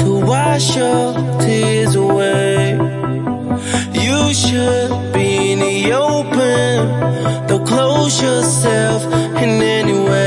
to wash your tears away. You should be in the open. Don't close yourself in any way.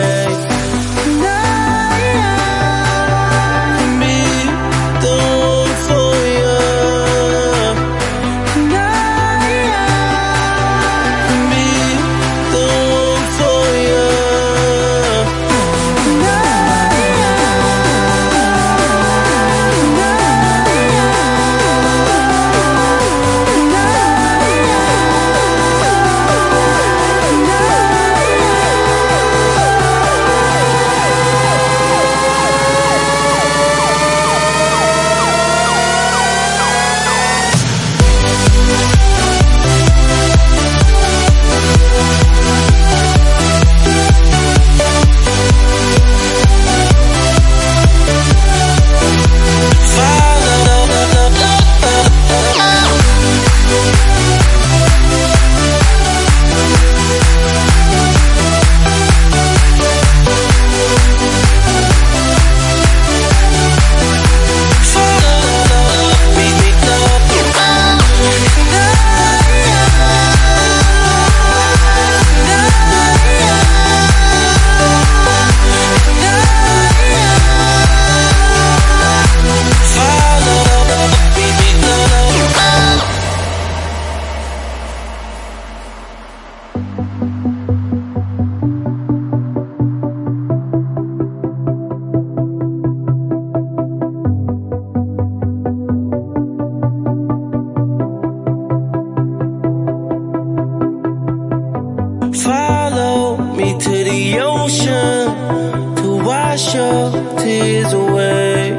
me to the ocean to wash your tears away.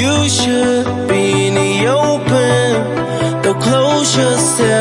You should be in the open, don't close yourself.